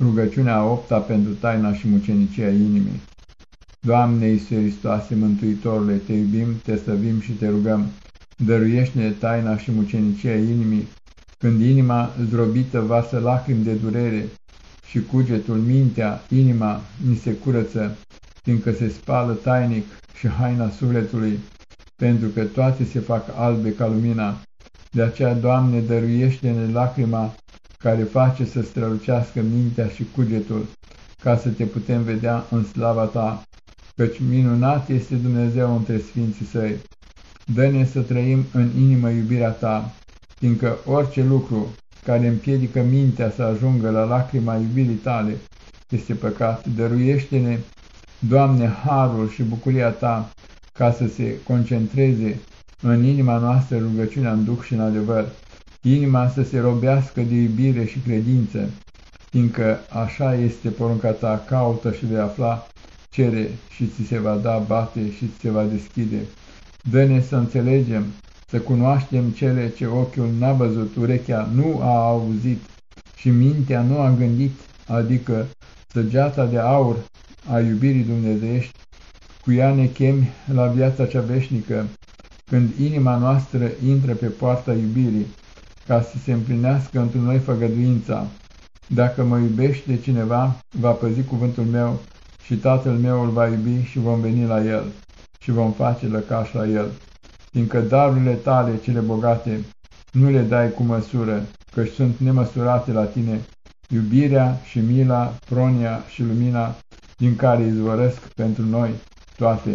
Rugăciunea a opta pentru taina și mucenicia inimii. Doamne Iisuse Hristoase, Mântuitorule, Te iubim, Te stăvim și Te rugăm, dăruiește-ne taina și mucenicia inimii, când inima zdrobită vasă lacrimi de durere și cugetul, mintea, inima ni se curăță, fiindcă se spală tainic și haina sufletului, pentru că toate se fac albe ca lumina. De aceea, Doamne, dăruiește-ne lacrima care face să strălucească mintea și cugetul, ca să te putem vedea în slava ta, căci minunat este Dumnezeu între Sfinții Săi. Dă-ne să trăim în inimă iubirea ta, fiindcă orice lucru care împiedică mintea să ajungă la lacrima iubirii tale este păcat. Dăruiește-ne, Doamne, harul și bucuria ta, ca să se concentreze în inima noastră rugăciunea în duc și în adevăr inima să se robească de iubire și credință, fiindcă așa este porunca ta, caută și vei afla, cere și ți se va da, bate și ți se va deschide. Dă-ne să înțelegem, să cunoaștem cele ce ochiul n-a văzut, urechea nu a auzit și mintea nu a gândit, adică săgeata de aur a iubirii dumnezeiești, cu ea ne chemi la viața cea veșnică, când inima noastră intră pe poarta iubirii, ca să se împlinească într noi făgăduința. Dacă mă iubește cineva, va păzi cuvântul meu și tatăl meu îl va iubi și vom veni la el și vom face lăcaș la el. Fiindcă darurile tale, cele bogate, nu le dai cu măsură, căci sunt nemăsurate la tine, iubirea și mila, pronia și lumina, din care izvorăsc pentru noi toate.